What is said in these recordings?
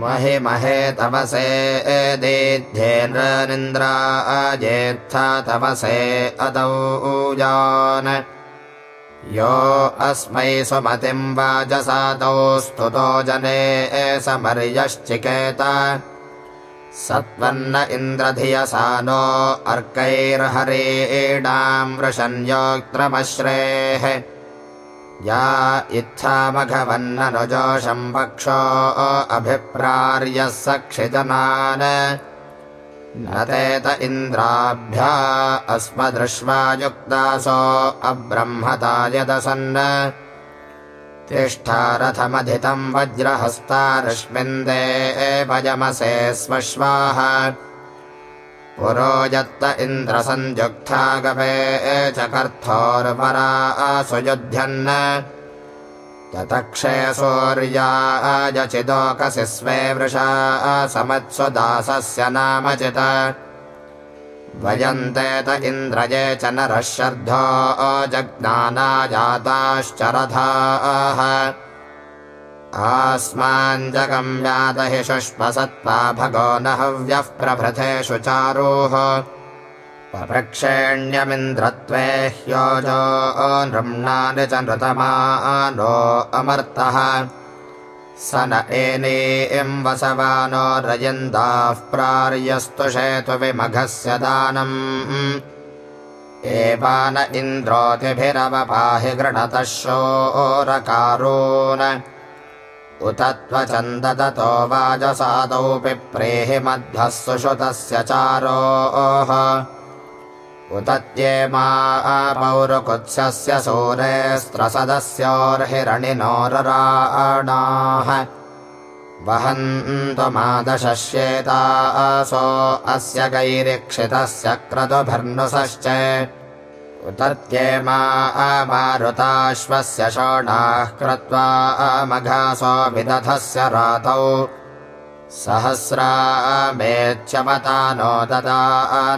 महि महे तपसे एदेध्येन्द्रनिन्द्राजेत्था तपसे अदौ यो अस्मै सुमतिम् वाजसादौ स्तुतो जने समर्यश्चिकेत। सत्त्वन्न इन्द्रधियसा नो अर्कैर्हरेणाम् वृषन्योक्त्रमश्रेः या इत्थामघवन्ननुजोषम् पक्षो अभिप्रार्यः सक्षिजनान् न तेत इन्द्राभ्या अस्मदृश्वा युक्तासो अब्रह्मता यदसन्। तिष्ठारथमधितम् वज्रहस्तारश्मिन्दे भजमसे स्वश्वाः पुरो यत्त इन्द्रसञ्जुक्था गवे चकर्थोर्परा सुयुध्यन् ततक्षय सूर्यायचिदोकसि स्वे वृषा समत्सु दासस्य नामचित वयन्ते त इन्द्रये च नरः शर्धो जज्ञानाजाताश्च रथाः आस्माञ्जगम्याद हि शुष्मसत्त्वा भगो न हव्यः प्रभृतेषु चारोः। पप्रक्षेण्यमिन्द्रत्वे ह्योजो नृम्णानि च नृतमानो अमर्तः। स न एनीम् वसवानो रयन्दाः प्रार्यस्तुषेतु विमघस्य दानम्। एवान इन्द्रोतिभिरवपाहि गृणतः शोरकारोन् उत त्वचन्ददतो वाजसादौ पिप्रेहि मध्वः सुषुतस्य चारोः उत त्येमा पौरुकुत्स्यस्य सूरेऽस्त्रसदस्योर्हिरणिनोरराणाः वहन्तुमादशश्येतासो अस्य गैरिक्षितस्य क्रतुभिर्नुसश्च उतत्येमा मारुताश्वस्य शोणाः कृत्वा मघासो विदधस्य रातौ। सहस्रामेच्यवता नो ददा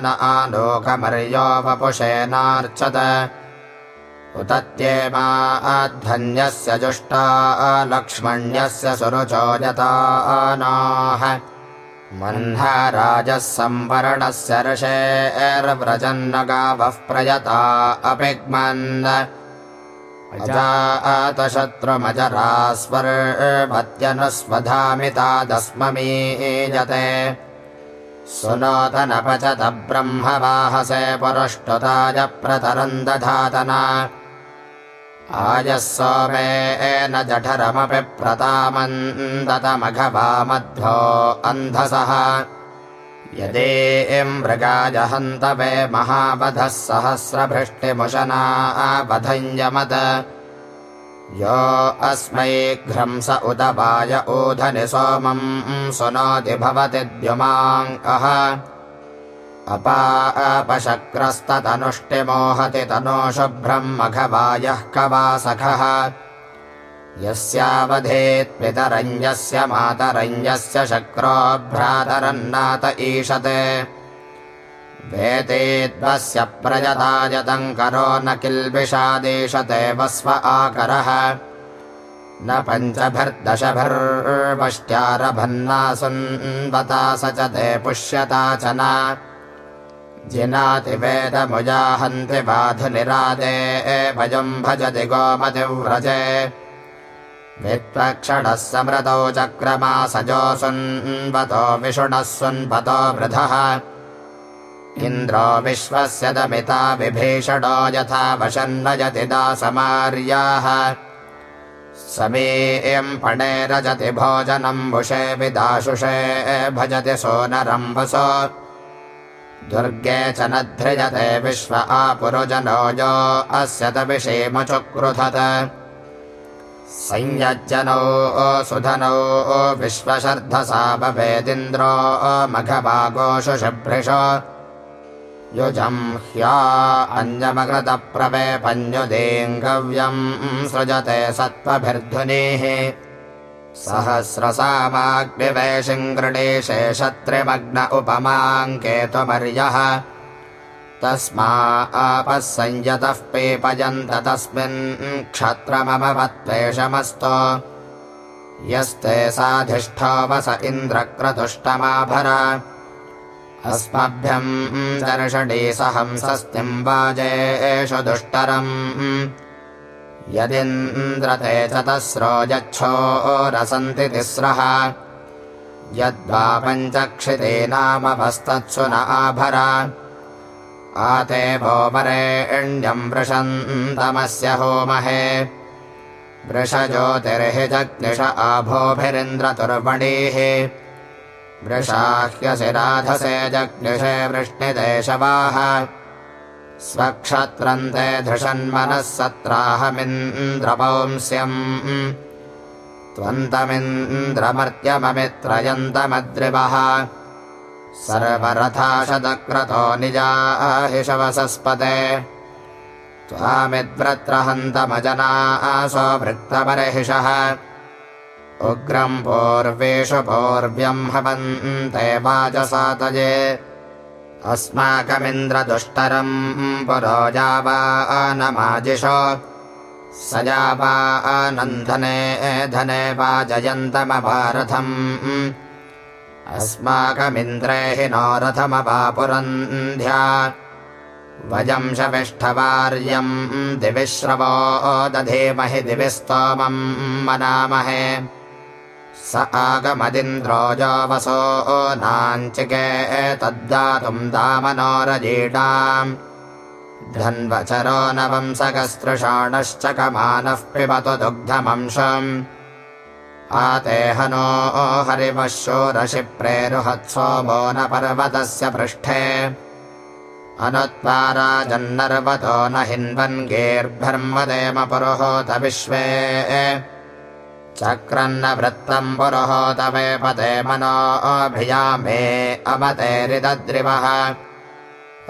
न आलोकमर्यो वपुषेनार्चत उतत्येमा धन्यस्य जुष्टा लक्ष्मण्यस्य सुरुचो यतानाः मह्नाराजः संवरणस्य ऋषेर्व्रजन्न गावः प्रयता अपिग्मन् अजातशत्रुमजरास्वर्भत्यनुस्वधामितादस्ममीयते। सुनोतनपचत ब्रह्मवाहसे पुरुष्टुताय प्रतरम् दधातना आयः सोमे जठरमपि प्रतामन्दतमघवामध्वो अन्धसः। यदि मृगाय हन्तवे महावधः सहस्रभृष्टिमुशना बधञ्जमद यो अस्मै घ्रंस उदवाय ऊधनि सोमम् सुनोति भवति द्युमाङ्कः अपापशक्रस्ततनुष्टिमोहति तनो शुभ्रम् मघवायः कवासखः। यस्यावधेत्पितरञ्जस्य मातरञ्जस्य शक्रो भ्रातरन्नात ईशते वेतेद्वस्य प्रयतायतम् करो न किल्बिषादेशते वस्व आकरः। न पञ्चभिर्दशभिर्वष्ट्यारभन्नासुन्वता स च ते पुष्यता च न जिनातिवेदमुजाहन्ति बाधुनिरादे भजम् भजति गोमतिव्रजे। वित्वक्षणः समृतौ चक्रमासजोऽसुन्वतो विषुणः सुन्वतो वृधः। इन्द्रो विश्वस्य दमिता विभीषणो यथा वशन्नजति दासमार्याः। समेयम् पणे रजति भोजनम् वुषे विदाशुषे भजति सोनरम्भसो दुर्गे च नध्रिजते विश्व आपुरुजनो यो अस्य तविषेमचुक्रुधत संयज्जनौ सुधनौ विश्वशर्धसा भवेदिन्द्रो मघभागोषुषभृश युजम् ह्या अन्यमकृतप्रवेपन्युदेङ्गव्यम् सृजते सत्त्वभिर्धुनीः सहस्रसामाग्निवेशिङ्गृणेशे शत्रिमग्न उपमाङ्केतुमर्यः। तस्मा आपः संयतः पेपयन्त तस्मिन् क्षत्रमभवत्वेषमस्तो यस्ते साधिष्ठोऽवस इन्द्रक्रतुष्टमाभर। अस्मभ्यम् दर्शडी सहंसस्तिम् वाजे एषु दुष्टरम् यदिन्द्रते चतस्रो यच्छो रसन्ति तिस्रः। यद्वा पञ्चक्षिते नामभस्तत्सु न आभर। आते भोमरेण्यम् वृषन्तमस्य होमहे। वृषज्योतिर्हि जग्निष आभोभिरिन्द्रतुर्वणीः। वृषाह्यसि राधसे जग्निषे वृष्णिदेशवाः स्वक्षत्रन्ते धृषन्मनः सत्राहमिन्द्रपौंस्यम् त्वन्तमिन्द्रमर्त्यममित्रयन्तमद्रिवः। सर्वरथाशतक्रतो निजाहिषवसस्पते। त्वामिद्व्रत्रहन्तमजनासो भृक्तमर्हिषः उग्रम् पूर्वेषु पूर्व्यम् हवन्ते वाजसातये अस्माकमिन्द्रदुष्टरम् पुरोजावानमाजिष। स जावानन्दने धने वाजयन्तमभारथम् अस्माकमिन्द्रे हि नो रथमपापुरन्ध्या वजंशविष्ठवार्यम् दिविश्रवो दधेमहि दिवि स्तोमम् मनामहे स आगमदिन्द्रोजोऽवसो नाञ्चिके तद्दातुम् दामनोरजीडाम्। धन्वचरो न वंसकस्तृषाणश्च कमानः पिबतु दुग्धमंशम्। आतेहनो हरिवः शोरशि प्रेरुहत्सोमो न पर्वतस्य पृष्ठे अनुत्वाराजन्नर्वतो न हिन्वन्गेर्भर्मदेम पुरुहोत विश्वे चक्रन्न वृत्तम् पुरुहोत मे पते मनोभियामे अमतेरिदद्रिवः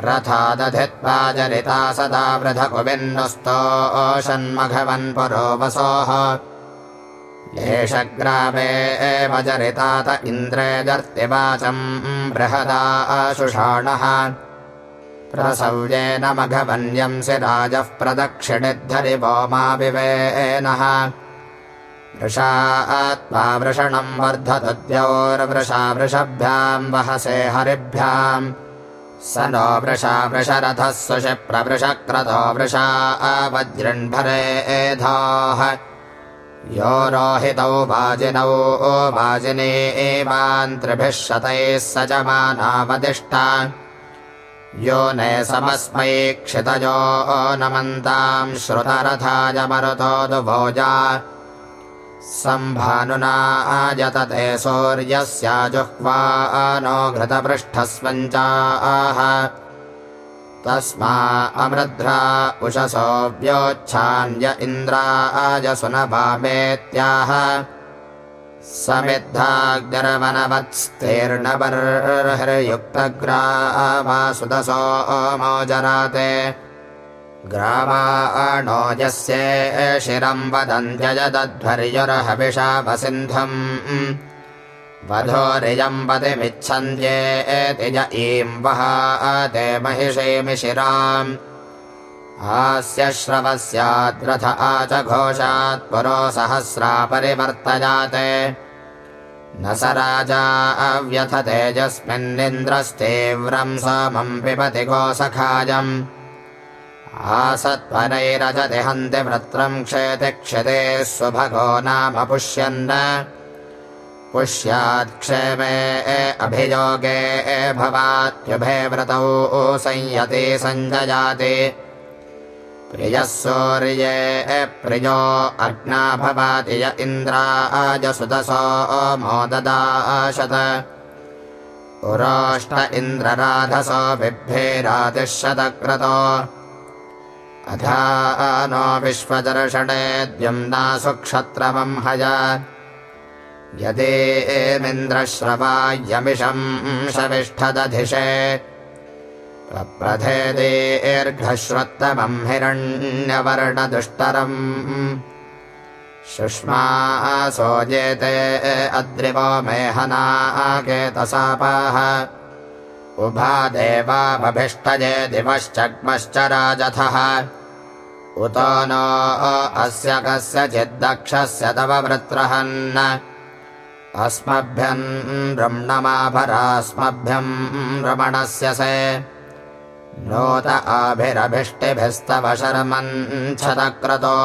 रथादधित्वा जरिता सदा वृथकुबिन्नुस्तोषन्मघवन् पुरोवसोः। एष ग्रामे एव जरितात इन्द्रे दर्तिवाचम् बृहदाशुषाणः प्रसव्येन मघवन्यंसि राजः प्रदक्षिणिद्धरि वोमाविवेनः वृषा आत्मा वृषणम् वर्धतुद्योर्वृषा वृषभ्याम् वहसे हरिभ्याम्। स नो वृषा वृषरथः सुशिप्रवृषक्रतो वृषा वज्रण्भरे एधाः। यो रोहितौ वाजिनौ वाजिने एवान्त्रिभिः शतैः सजमानावदिष्टा यो ने समस्मै क्षितयो नमन्ताम् श्रुतरथाय मरुतोदुभोजा सम्भानुना आयतते सूर्यस्याजुह्वा नो घृतपृष्ठस्वञ्चाः। तस्मा अमृध्रा उषसो व्योच्छान्य इन्द्राजसुनभामेत्याह समिद्धाग्रवनवत्स्तीर्णबर्हर्युक्तग्रावासुदसो मोजराते यस्य शिरम् वदन्त्यजदध्वर्युर्हविषावसिन्धम् वधोरियम् पतिमिच्छन्त्येति ज ईम् वहाते महिषेमि शिराम्। आस्य श्रवस्याद्रथ आच घोषात् पुरो सहस्रा परिवर्तयाते। न स राजा अव्यथतेजस्मिन्निन्द्रस्तीव्रम् सोमम् पिबति गोसखायम् आसत्वनैरजति हन्ति वृत्रम् क्षेति क्षिते स्वभगो नाम पुष्यन्। पुष्यात्क्षेमे अभियोगे भवात्युभे व्रतौ संयते सञ्जयाति प्रियः सूर्ये प्रियो अग्ना भवाति य इन्द्राजसुदसो मोददाशत पुरोष्ट इन्द्रराधसो बिभ्येरातिशतक्रतो अधा नो विश्वदर्शनेद्यम्ना सुक्षत्रमम् हय। यदि एमिन्द्रश्रवायमिषम् शविष्ठदधिषे प्रप्रथेदेर्घश्रुत्तमम् हिरण्यवर्णदुष्टरम्। शुष्मासो जेते अद्रिवो मेहनाकेतसापाः उभा देवाभभिष्टजे दिवश्चग्मश्च राजथः। उतो नो अस्य कस्यचिद्दक्षस्य तव वृत्रहन्। अस्मभ्यम् रम्णमाभरास्मभ्यम् रमणस्य से। नोत आभिरभिष्टिभिस्तव शर्मच्छदक्रतो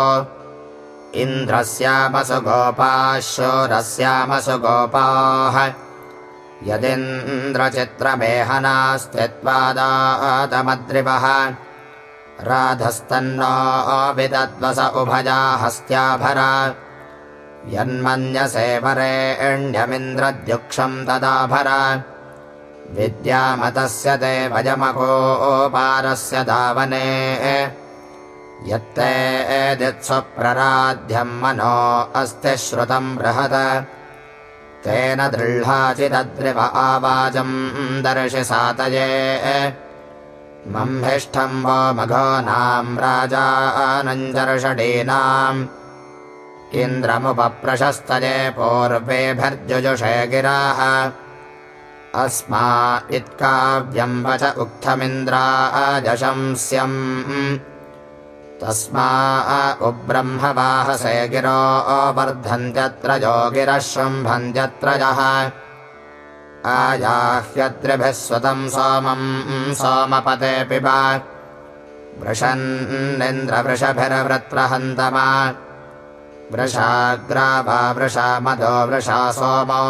इन्द्रस्यामसु गोपाः शोरस्यामसु गोपाः यदिन्द्रचित्रमेहनास्त्यत्वादातमद्रिवः राधस्तन्नो विदद्वस उभया हस्त्याभरा। यन्मन्यसे वरेण्यमिन्द्रद्युक्षम् तदाभर। विद्यामतस्य ते भजमकोपारस्य धावने यत्ते एदित्स्वप्रराध्यम् मनो अस्ति श्रुतम् बृहद तेन दृह्लाचिदद्रिव आवाजम् दर्शि सातये। मम्भिष्ठम् वो मघोनाम् राजानञ्जर्षडीनाम् इन्द्रमुपप्रशस्तये पूर्वेभिर्जुजुषे गिराः। अस्मा इत्काव्यम् वच उक्थमिन्द्राजशंस्यम् तस्मा उब्रह्मवाहसे गिरो वर्धन्त्यत्र योगिरः शृम्भन्त्यत्रजः आयाह्यद्रिभिः स्वतम् सोमम् सोमपते पिब वृषन्निन्द्रवृषभिर्वृत्रहन्तमा। वृषाग्राभा वृषा मदो वृषा सोमो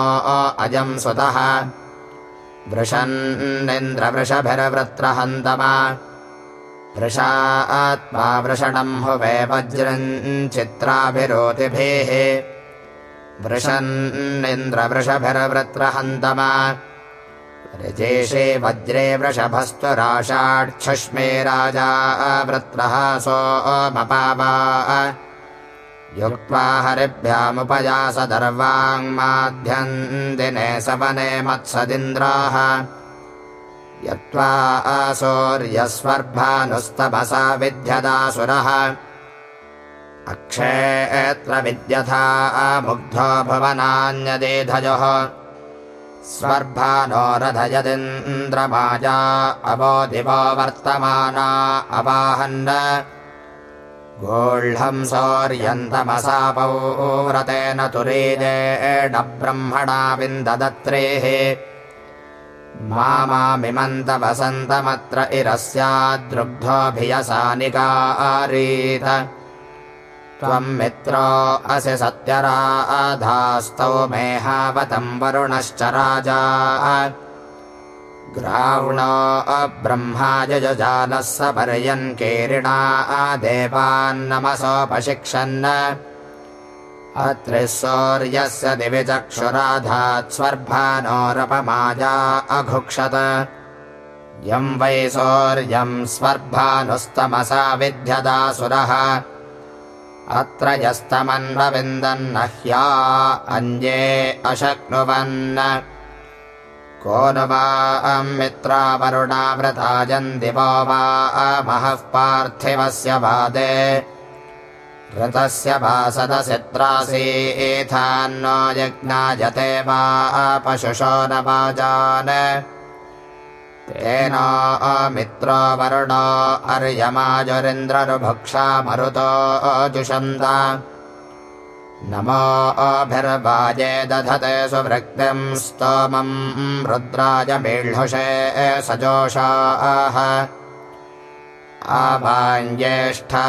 अजम् सुतः। वृषन्निन्द्रवृषभिर्वृत्रहन्तमा वृषा आत्मा वृषणम् हुवे वज्रम् चित्राभिरोतिभिः। वृषन्निन्द्रवृषभिर्वृत्रहन्तमा। ऋजेशे वज्रे वृषभस्त्वराषाक्षुष्मे राजा वृत्रः सोमपावा। युक्त्वा हरिभ्यामुपयास दिने सवने मत्सदिन्द्राः यत्त्वा आसौर्यस्वर्भानुस्तमसा विद्यदासुरः अक्षेऽत्र विद्यथा मुग्धो भुवनान्यदेधयोः। स्वर्भानो रथयदिन्द्रमाजा अवो दिवो वर्तमाना अवाहन् गोह्ळम् सौर्यन्तमसापौ व्रतेन तुरीजेडब्रह्मणा विन्ददत्रेः मामिमन्तवसन्तमत्र इरस्याद्रुग्धोऽभियसानिकारीत त्वम् मित्रो असि सत्यराधास्तौ मेहावतम् वरुणश्च राजा। ग्रावणो अब्रह्मायजानः स पर्यन्केरिणा देवान्नमसोपशिक्षन् अत्रिः दिवि चक्षुराधात् यम् वै सौर्यम् स्वर्भानुस्तमसा विध्यदासुरः। अत्र यस्तमन्वविन्दन्न ह्या अन्ये अशक्नुवन्। को नु वा मित्रावरुणावृताजन्दिवो वा महः पार्थिवस्य वादे ऋतस्य वासदसित्रासीथान्नो यज्ञायते वा पशुशो न वाजान् तेन मित्रो वरुणो अर्यमाजुरिन्द्ररुभुक्षा मरुतो जुषन्त। नमो अभिर्वाजे दधते सुभृक्तिम् स्तोमम् रुद्राय मीळ्हुषे सजोषाः आवाञ्ज्येष्ठा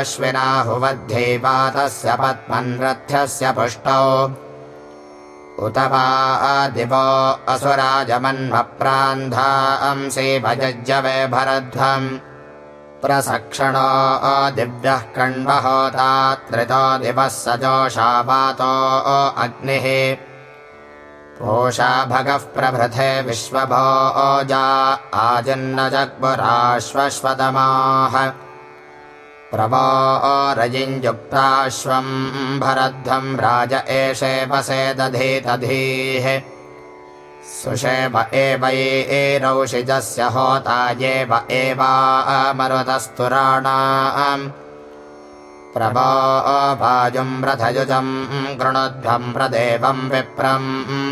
अश्विनाहुवद्धिपातस्य पद्मन्रथ्यस्य पुष्टौ। उत वा दिवो असुराजमन्मप्रान्धांसि भजज्जवे भरध्वम् प्रसक्षणो दिव्यः कण्वहोता त्रितो दिवः सजोषा वातो अग्निः पोषा भगः प्रभृथे विश्वभो ओजा आजिन्न जग्मुराश्वश्वतमाः। प्रभो रजिञ्जुक्ताश्वम् भरध्वम् राज एषे वसे दधीतधीः सुषेव एवैरौषिजस्य होतायेव एवामरुतस्तुराणाम् प्रभो वाजुम् रथयुजम् कृणुध्वम् प्रदेवम् विप्रम्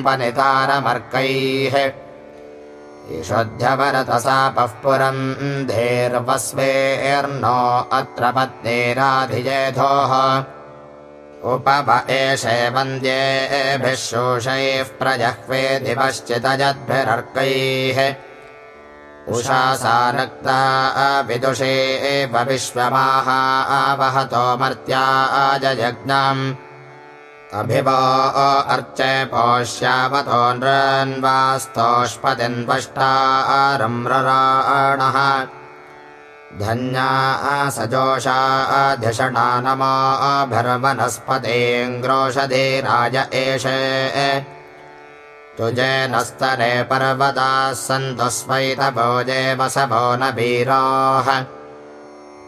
वनितारमर्कैः ईषोऽध्यवरतसापः पुरम् धेर्वस्वेर्नो अत्र पत्नीराधिजेधोः। उपव एषे वन्द्येभिः शोषैः प्रजह्वे दिवश्चितजद्भिरर्कैः उषासा नक्ता विदुषे एव विश्वमाहा आवहतो मर्त्या अजयज्ञम् अभिवो अर्चे पोष्यावतो नृन्वास्तोष्पतिन्वष्टारम्रराणः धन्या सजोषाधिषणा नमोऽभिर्वनस्पतेऽङ्ग्रोषधीराज एषे तुजेनस्तरे पर्वताः सन्तु स्वैतभोजे वसभो न वीराः।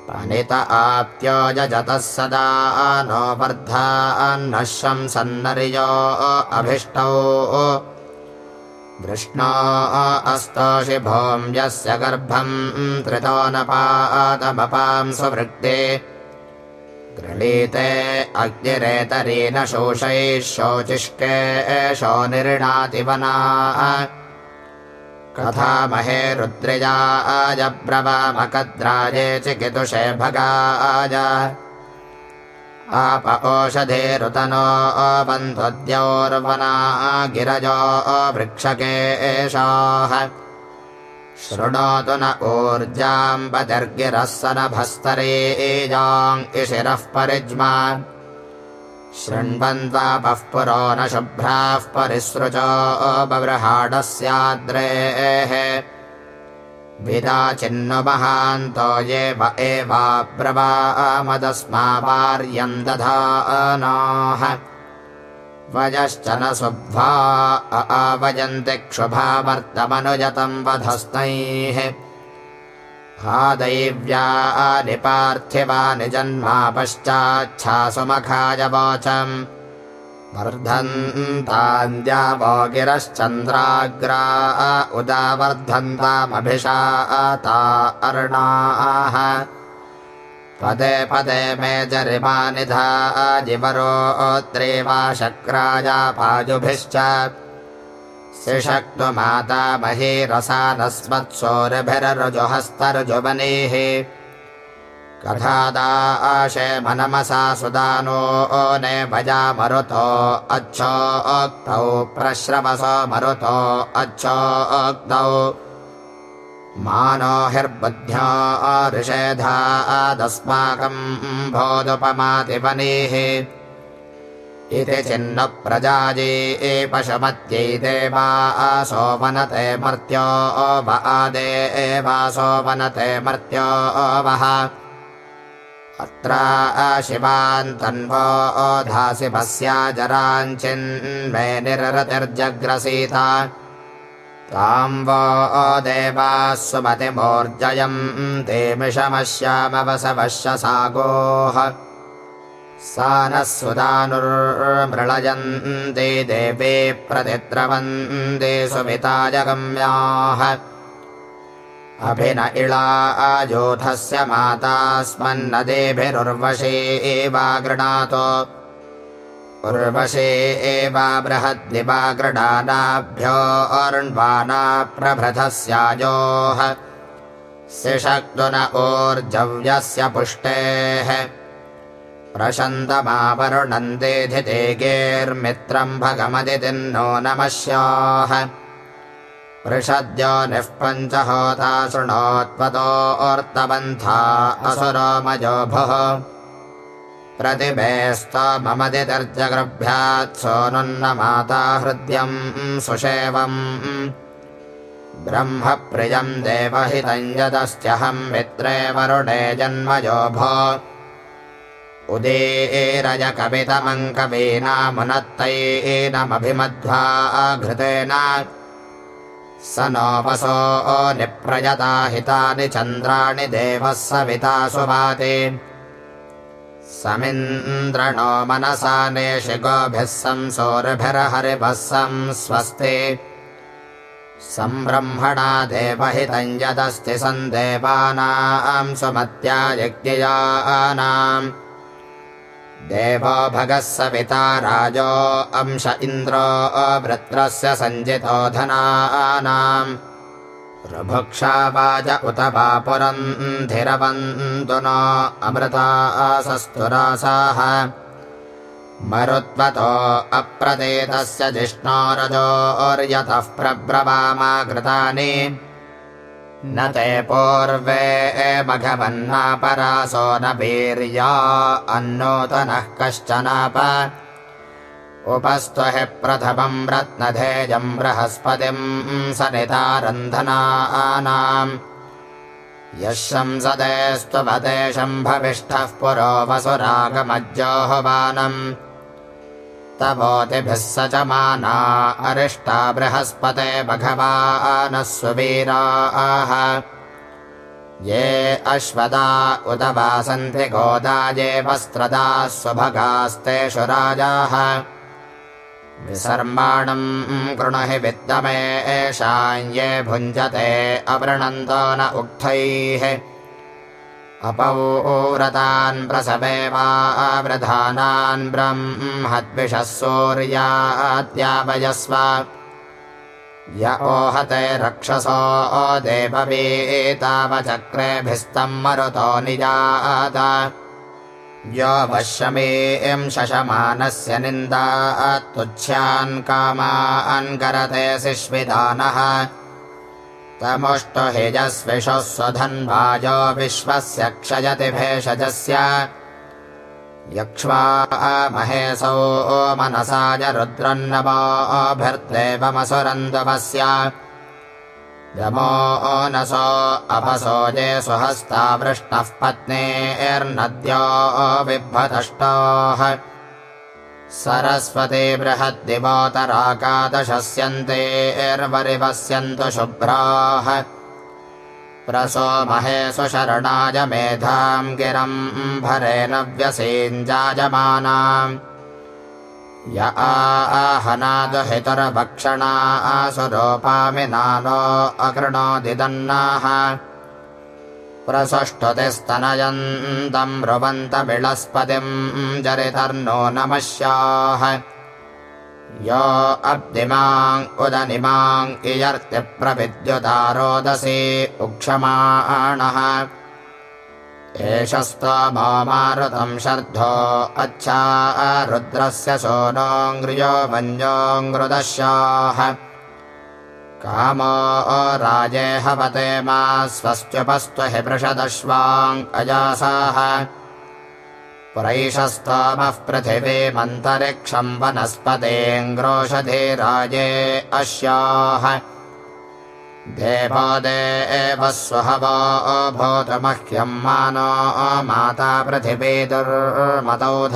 पनित आप्त्यो यजतः सदा नो वर्धान्नः शंसन्नर्यो अभिष्टौ। वृष्णो अस्तोषि भों यस्य गर्भम् त्रितो न पादमपां सुवृत्ते गृणीते अग्निरेतरी न शोषैः शोचिष्टे एषो निर्णातिवना कथामहे रुद्रिजाजब्रवामकद्राजे चिकितुषे भगाज। आप ओषधेरुतनो बन्ध्वद्योर्वना गिरजो वृक्षके एषाः शृणोतु न ऊर्जाम्बदर्गिरः स नभस्तरेजाम् इशिरः परिज्मा शृण्वन्त्वापः पुरो न शुभ्राः परिसृजो बबृहाडस्याद्रेः विदा चिन्नु महान्तो ये व एवाब्रवामदस्मावार्यम् दधानाः वजश्च न शुभ्वा आवयन्ति क्षुभावर्तमनुजतम् वधस्तैः। दैव्यानि पार्थिवानि जन्मा पश्चाच्छासुमखाय वोचम्। वर्धन्तान्द्यावो गिरश्चन्द्राग्रा उदावर्धन्तामभिषाता अर्णाः पदे पदे मे जरिमानिधा जिवरोत्रे वा शक्राया पाजुभिश्च शिषक्तुमाता महीरसा नस्मत्सोरभिररुजुहस्तर्जुवनेः कथादाशे मनमसा सुदानो ने भजा मरुतो अच्छोक्तौ प्रश्रवसो मरुतो अच्छोक्तौ मानो हिर्बुद्ध्या ऋषेधादस्माकम् भोदुपमातिपनीः इति चिन्न प्रजाजी पशुमत्यै देवासोपनते मर्त्यो व आदे एवासोपनते मर्त्यो वः। अत्रा शिवान्तन्वो धासि भस्या जराञ्चिन्मे निररतिर्जग्रसीता वो देवाः सुमतिमोर्जयम् ते मिषमश्यामवसवश्यसागोः। सा नः सुदानुर्मृळयन्ते देवे प्रतिद्रवन्दे सुमिताजगम्याः अभिन इळा अजोथस्य मातास्मन्नदेभिरुर्वशे एवा गृणातो उर्वशे एवा बृहद्दिवा गृणानाभ्यो अर्ण्वाना प्रभृतस्याजोः सिषक्तु न ऊर्जव्यस्य पुष्टेः। प्रशन्तमावरुणन्देधितेगेर्मित्रम् भगमदितिन्नो नमस्याः। पृषद्यो निः पञ्चहोता शृणोत्पतोऽर्तबन्था सोऽनुन्नमाता हृद्यम् सुषेवम् ब्रह्मप्रियम् देवहितम् यदस्त्यहम् मित्रे वरुणे जन्मजोभो उदीरजकवितमङ्कवीनामुनत्तैनमभिमध्वा घृतेन। स नोपसो निप्रयता हितानि चन्द्राणि देवः सविता सुभाति समिन्द्रणो मनसा नेषि गोभिः संसोरभिर्हरिभः संस्वस्ति। सम्ब्रह्मणा देवहितम् यदस्ति सन्देवानाम् सुमत्या यज्ञयानाम् देवो भगः सविता राजो अंश इन्द्रो वृत्रस्य सञ्जितो धनानाम् ऋभुक्षावाज उत वा पुरन्धिरवन्तु न अमृतासस्तुरासाः। मरुत्वतो अप्रदेतस्य जिष्णोरजोर्यतः प्रब्रवामाकृतानि न ते पूर्वे मघवन्नापरासो न वीर्या अन्नोतनः कश्चनाप उपस्त्वहि प्रथमम् रत्नधेयम् बृहस्पतिम् सनितारन्धनानाम्। यः शंसदेस्त्वपदे शम्भविष्ठः पुरो वसुरागमज्जोहवानम् तवोतिभिः स च माना अरिष्टा बृहस्पते भगवानः सुवीराः ये अश्वदा उत वासन्ति गोदाये वस्त्रदाः स्वभगास्तेषु राजाः विसर्माणम् कृणु हि विद्यमे एषाम् ये भुञ्जते अवृणन्तो न उक्थैः। अपौरतान् प्रसवे वा वृधानान् ब्रह्मद्विषः सूर्याद्यावयस्व य ओहते रक्षसो देववीतावचक्रेभिस्तम् मरुतो निजात यो वश्यमेयम् शशमानस्य निन्दा तुच्छ्यान् कामान् करते शिश्विदानः तमुष्टु हिजस्विषः स्वधन्वाजो विश्वस्य क्षयति भेषजस्य। यक्ष्वा महेशो मनसाय रुद्रन्नवाभिर्देवमसुरन्दवस्य यमो नसो अपसो ये स्वहस्ता वृष्टः पत्नेर्नद्यो बिभ्रतष्टाः सरस्वती बृहद्दिवोतराकादशस्यन्तेर्वरिवस्यन्तु शुभ्राः। प्रसोमहेषु शरणाय मेधाम् गिरम् भरेण व्यसेञ्जायमानाम् य आहनादहितरभक्षणा आसुरोपामि नानो अकृणोदिदन्नाः। प्रसष्टुतिस्तनयन्तम् ब्रुवन्तमिळस्पतिम् जरितर्नो नमस्याः। यो अब्धिमाङ् उदनिमाङ् इयर्तिप्रविद्युतारोदसी उक्षमाणः एष मारुतम् शर्धो अच्छा रुद्रस्य सोनोऽङ्ग्रियो मञ्जोऽङ्कृदश्याः कामो राजे हवते मा स्वस्त्युपस्त्वहि पृषदश्वाङ् अजासाः पुरैषस्तमः पृथिवीमन्तरिक्षम् वनस्पतेऽङ्ग्रोषधे राजे अश्याः देवो देव स्वहवो भूतमह्यम् मानो माता पृथिवी दुर्मतौधात्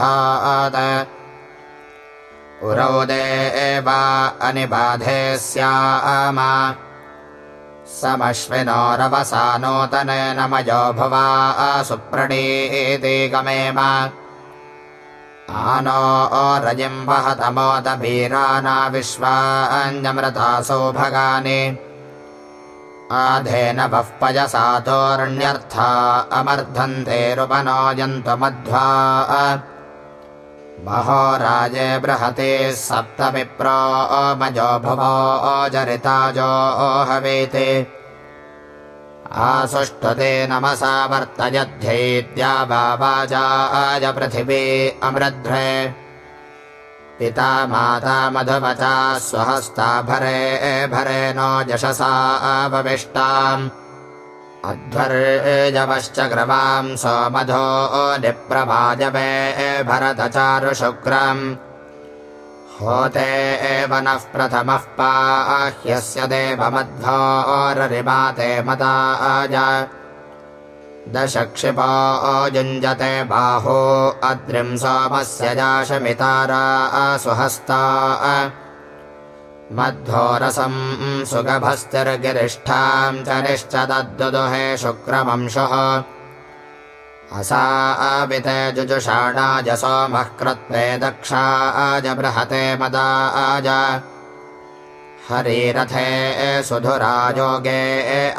उरौ देव अनिबाधे स्याम। समश्विनोरवसा नूतनेन मयो भुवा सुप्रणीति गमेम। आनो रजिम् वहतमोदवीराना विश्वान्यमृतासौ भगानि आधेन बः पयसातोऽर्ण्यर्था अमर्धन्तेरुपनोयन्तु मध्वा महो राजे बृहते सप्त विप्रो मजो भुवो जरिताजो हवेते। आसुष्टुते नमसा वर्तयध्यैत्या वाजाय पृथिवी अमृध्रे पिता माता मधुवचा स्वहस्ता भरे भरे नो जशसा भविष्टाम् अध्वर्यजवश्च ग्रवां सोमधो निप्रभाजवे भरतचारुशुक्रम्। होते एव प्रथमः पाह्यस्य देवमध्वोररिमाते मदाज दशक्षिपो युञ्जते बाहो अद्रिम् सोमस्य जाशमितारा सुहस्ता। मध्वोरसम् सुगभस्तिर्गिरिष्ठाम् च निश्च दद्दुदुहे शुक्रवंशुः असाविते जुजुषाणाज सोमः कृत्वे दक्षाज बृहते मदाज हरिरथे सुधुराजोगे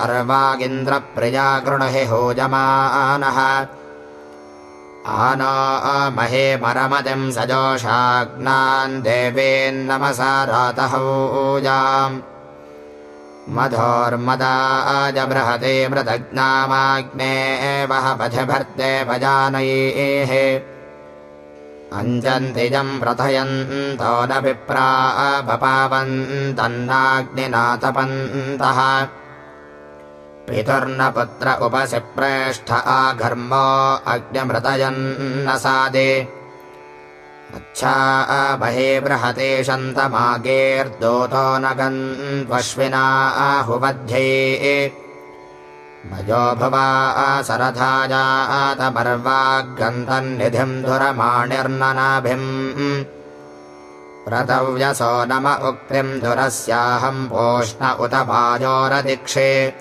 अर्वागिन्द्रप्रिया गृणहि होजमानः आनो महे देवीन्नमसा रातहूजाम् मधोर्मदाजबृहते मृतज्ञामाग्ने वह भर्ते भजानयेः अञ्जन्तिजम् प्रथयन्तो न विप्रा भपावन्तन्नाग्निनातपन्तः पितुर्न पुत्र उपसि प्रेष्ठ आघर्मो अग्निमृतयन्न सादे अच्छा बहे बृहते शन्तमागेर्दोतो न गन्त्वश्विना आहुमध्ये मयो भुवा सरथाजातपर्वागन्तन्निधिम् धुरमाणिर्ननाभिम्। व्रतव्यसो नम उक्तिम् धुरस्याहम् पोष्ण उत वाजोरदीक्षे।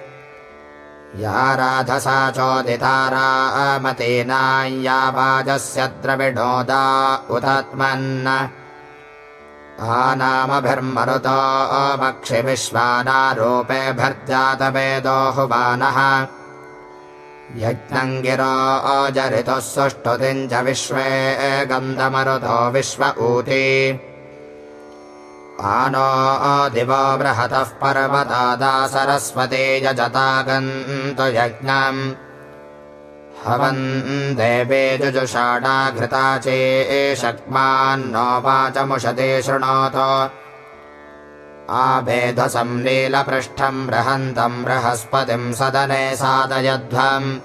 या राधसा चोदितारामतेनाय्या वाजस्य द्रविणोदा उतात्मन् आनामभिर्मरुतो मक्षिविश्वानारूपे भर्जातवेदोहुवानः यज्ञम् गिरो अजरितुः सुष्ठुतिम् च विश्वे गन्धमरुतो विश्व ऊती। आनो दिवो बृहतः पर्वतादा सरस्वती यजता गन्तु यज्ञम् हवन् देवे जुजुषाडा घृता चेशक्मान्नो वाचमुषते शृणोतु। आभेधसं लीलपृष्ठम् बृहन्तम् बृहस्पतिम् सदने सादयध्वम्।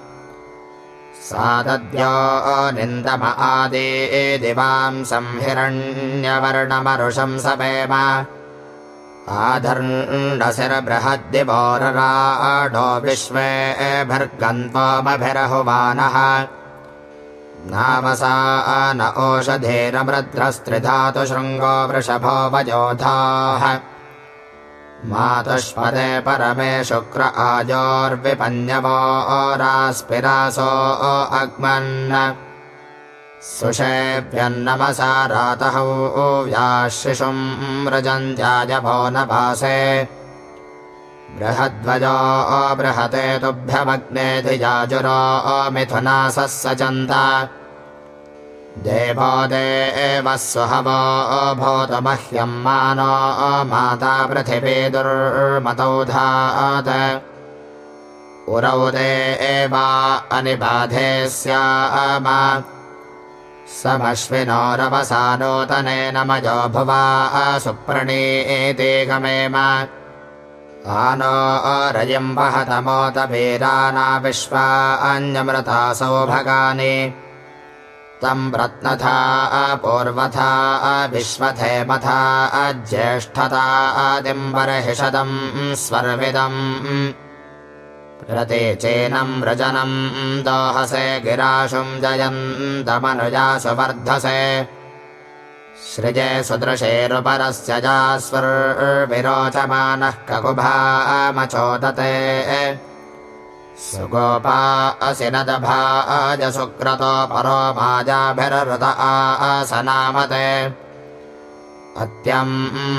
सादद्यो निन्दम आदे दिवाम् संहिरण्यवर्णमरुषं सपेम आधर्णशिरबृहद्दिवोरराढो विश्वे भर्गन्त्वमभिरहुवानः। नामसा न ओषधेरमृद्रस्त्रिधातु शृङ्गो वृषभो वयोधाः। मातुष्पदे परमे शुक्र आजोर्विपन्यवो रास्पिरासो अग्मन् सुषेभ्यन्नमसा रातः व्याशिषुम् व्रजन्त्याजभो न भासे बृहद्वजो बृहते तुभ्यमग्नेधिजाजुरो मिथुनासः सचन्त देवो देवः स्वहवो भूतमह्यम् मानो माता पृथिवी दुर्मतौधात् उरौ देवा अनिबाधे स्याम समश्विनोरवसा नूतनेन मयो भुवा सुप्रणीते गमेम आनो रयिम् वहतमोत वीराना विश्वा अन्यमृता सौभगानि। तम् रत्नथा पूर्वथा विश्वथेमथा ज्येष्ठता आदिम्बरहिषदम् स्वर्विदम् रते चेनम् व्रजनम् दोहसे गिराशुम् जयन्तमनुजासु वर्धसे सृजे सुदृशेरुपरस्य जास्वर्विरोचमानः ककुभामचोदते। सुगोपा असि अज सुक्रतो परो माजाभिरृत आसनामते अत्यम्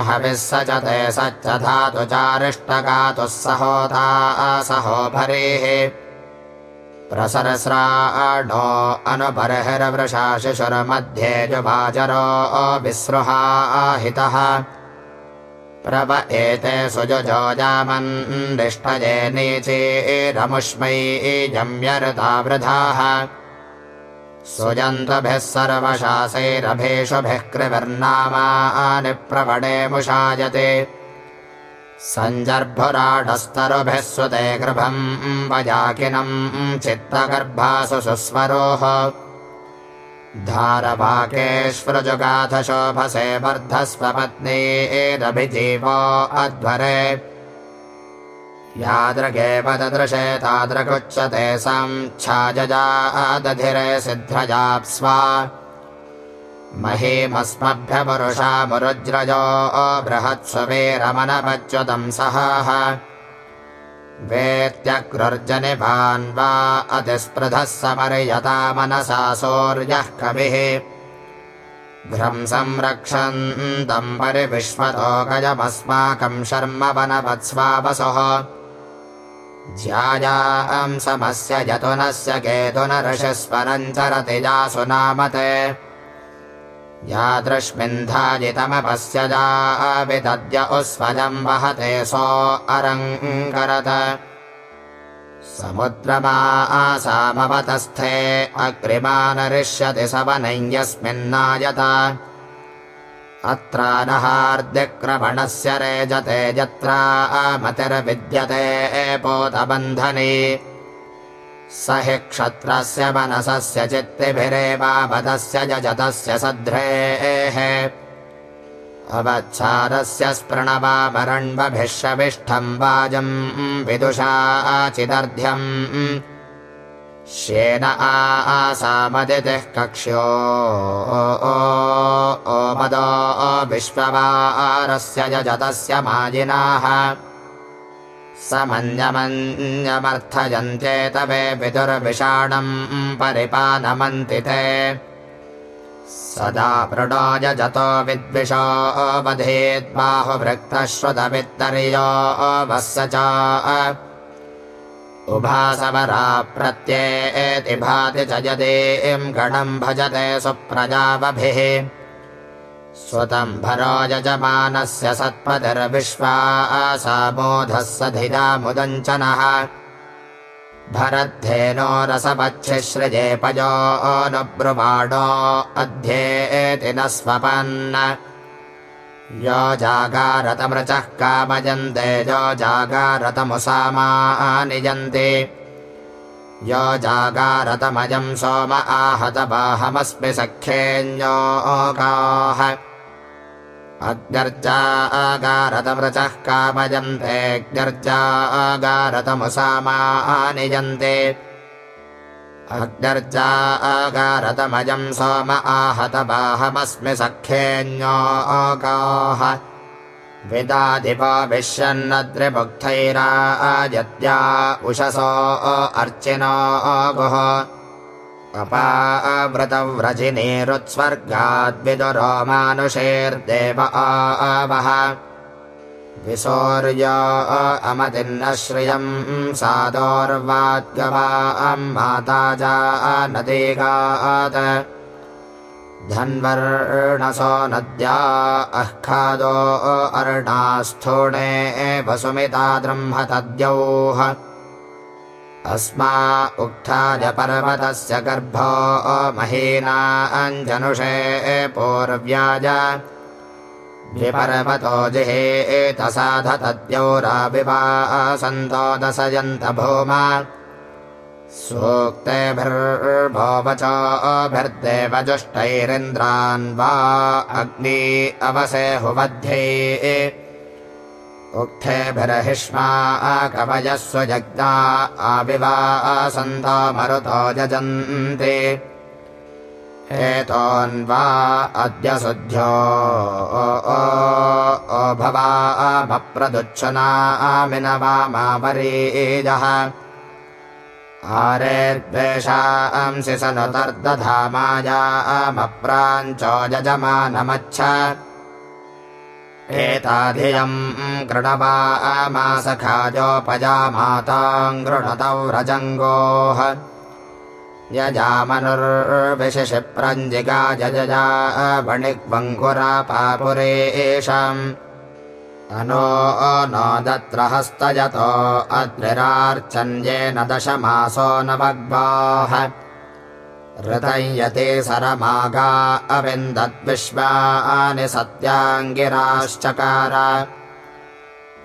हविः स च ते सच्च धातु चारिष्टगातुः सहोता असहो भरेः प्रसरस्राडो अनुबर्हिर्वृषा शिशुर्मध्ये जुभाजरो विसृहा आहितः प्रव एते सुजुजोजामन्निष्ठजे नीचेरमुष्मै जम्यरुता वृधाः सुजन्तभिः सर्वशासैरभेषुभिः कृविर्नामानि प्रवणे मुषायते। सञ्जर्भुराडस्तरुभिः सुते गृभम् वजाकिनम् चित्तगर्भासु सुस्वरोः। धारवाकेष्वृजुगाथशोभसे वर्धस्वपत्नी एदभिजीवो अध्वरे यादृगेव ददृशे तादृगुच्यते संच्छाजजादधिरे सिद्ध्रजाप्स्वा। महीमस्मभ्यपुरुषा मुरुज्रजो बृहत्स्ववीरमनपच्युतम् सहाः। वेत्यग्रुर्जनिभान् वा अतिस्पृधः समर्यता मनसा सौर्यः कविः। घ्रम् संरक्षन्तम् परिविश्वतो गजमस्माकम् शर्म वनवत्स्वावसुः ज्यायांसमस्य यतुनस्य केतुनऋषिस्वरम् चरति जासु नामते यादृश्मिन्धाजितमपश्यजाविदद्य उस्वजम् वहते सो अरङ्करत। समुद्रमा आसामवतस्थे अग्रिमानरिष्यति सवनञ्यस्मिन्नायत अत्रानहार्द्यक्रमणस्य रेजते यत्रा मतिर्विद्यते पोतबन्धने स हि क्षत्रस्य मनसस्य चित्तिभिरेवापदस्य जजतस्य सध्रेः अवच्छादस्य स्पृणवामरण्वभिष्यविष्ठम् वाजम् विदुषाचिदर्ध्यम् श्येन आसामदितिः कक्ष्यो ओमदो विश्ववारस्य यजतस्य माजिनाः। स मन्यमन्यमर्थयन्त्येतवे विदुर्विषाणम् परिपानमन्ति ते। सदा प्रणो यजतो विद्विषो वधेद्बाहुभृक्तश्रुतवित्तर्यो वस्य च उभासवरा प्रत्येति भाति च यदीम् गणम् भजते सुप्रजावभिः। स्वतम्भरो यजमानस्य सत्पतिर्विश्वासामोधः स धिजामुदञ्चनः भरद्धेनो रसपच्छिसृजेपयो न ब्रुवाणो न स्वपन् यो जागारतमृचः कामयन्ते यो जागारतमुसामा निजन्ति यो जागारतमयम् सोम आहतबाहमस्मि सख्येऽन्योगाः अग्र्जा आगारतमृचः कामयन्तेऽग्र्जा आगारतमुसामा निजन्ते अग्र्जा आगारतमयम् सोम आहतबाहमस्मि सख्येऽन्योगाः विदाधिपाभिष्यन्नद्रिमुग्धैराजत्या उषसो अर्चिनो गुः अपावृतव्रजिनीरुत्स्वर्गाद्विदुरो मानुषेर्देव आवः विसौर्य अमतिन्न श्रियम् सादोर्वाद्गवाम् माता जानदीगात् धन्वर्णसो नद्या अह्खादो अर्णास्थूणे वसुमिता ब्रह्मतद्यौः। अस्मा उक्थाय पर्वतस्य गर्भो महीना अञ्जनुषे पूर्व्याज विपर्वतो जिहे एतसाध तद्यौराविवासन्तो दशयन्त भूमा। सूक्तेभिर्भोवचोभिर्देवजुष्टैरिन्द्रान् वा अग्नि अवसे हुवध्ये उक्थेभिर्हिष्मा कवयः स्वजग्ना आविवासन्तो मरुतो यजन्ति एतोऽन्वा अद्य सुध्यो। भवामप्रदुच्छनामिनवामावरीजः आरेर्द्वेषांसि स नुतर्दधामायामप्राञ्चो यजमानमच्छ। एताधियम् गृणवामासखाजोपजामाताम् रजङ्गोः यजामनुर्विशिशिप्रञ्जिगा जजजा वणिग्वङ्कुरापापुरे एषाम् अनो नो दत्र हस्तयतो अद्रिरार्चन्येन दशमासो नवग्वाः ऋतयते सरमागा अविन्दद्विश्वानि सत्याङ्गिराश्चकार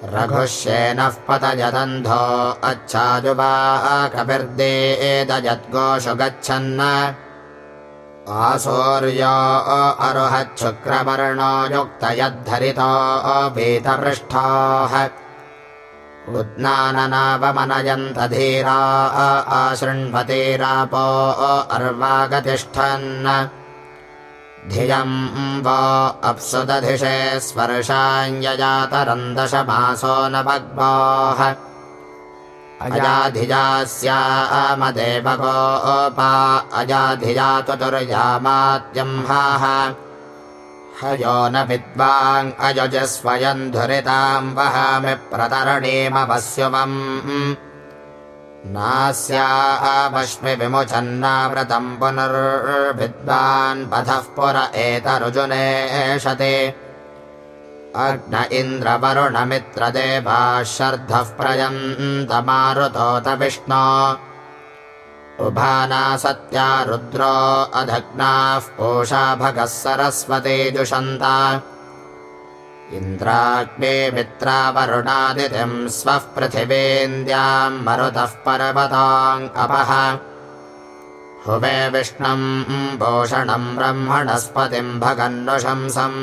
रघुश्येनः पतयदन्धो अच्छाजुवा कपिर्देदयद्गोषु गच्छन् आसूर्यो अरुहच्छुक्रवर्णो युक्तयद्धरितो वीतपृष्ठाः। उद्नाननावमनयन्त धीरा आशृण्वतीरापो अर्वागतिष्ठन् धियम् वो अप्सुदधिषे स्पर्शाञ्यजातरन्दशमासो न भग्वाः अजाधिजास्यामदेवगोपा अजाधिजा तुर्यामात्यम्हाः हयो न विद्वाङ् अयुजस्वयम् धुरिताम् वहामि प्रतरणीमपश्युमम् नास्यामश्मि विमुचन्नाव्रतम् पुनर्विद्वान् पथः पुर एतरुजुनेशते अग्न इन्द्रवरुणमित्रदेवाः शर्धः प्रयन्तमारुतोत विष्णो उभाना सत्या रुद्रो अधग्नाः पूषा भगः सरस्वती जुषन्ता इन्द्राग्ने मित्रावरुणादितिम् स्वः पृथिवेन्द्याम् मरुतः पर्वताङ्गपः हुवे विष्णम् भूषणम् ब्रह्मणस्पतिम् भगन्नुशंसम्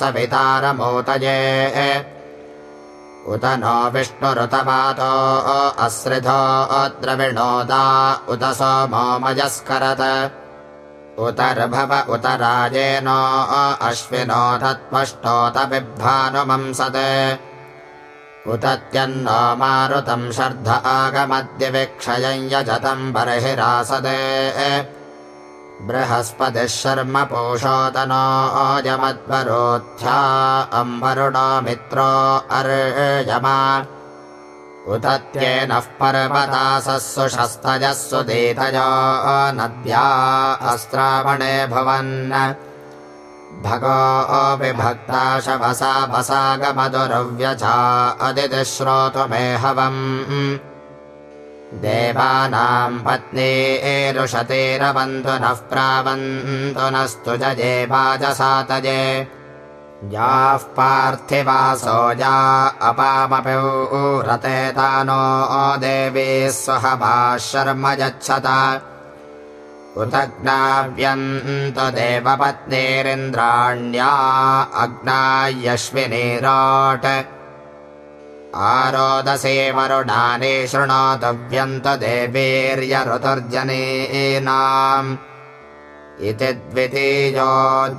सवितारमोतये उत नो विष्णुरुतपातो अस्रिधो द्रविणोदा उत सोमो मजस्करत उतर्भव उत राजेनो अश्विनो तत्पष्टोत बिभ्भानुमंसत् उतत्यन्नो मारुतम् शर्ध आगमद्य विक्षयम् यजतम् बर्हिरासदे बृहस्पतिः शर्म पोषोतनो अजमद्वरोऽध्या अम्बरुणो मित्रो अर्यमा उतत्येनः पर्वतासस्सु शस्तजस्सु दीतयो नद्या अस्त्रावणे भवन्। भगोऽविभक्ता शवसा वसागमधुरव्यचा अदितिश्रोतुमेहवम् देवानाम् पत्नी एरुषतेरवन्तु नः प्रावन्तु नस्तु जजे वाजसातजे याः पार्थिवासो या अपामपि रते तानो देवी स्वहवा शर्म यच्छत। देवपत्नीरिन्द्राण्या अग्नायश्विनीराट् आरोदसे वरुणानि शृणोतव्यन्त देवीर्यऋतुर्जनीनाम् इति द्वितीयोऽध्यायः